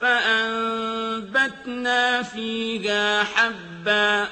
فَأَنبَتْنَا فِيهَا حَبًّا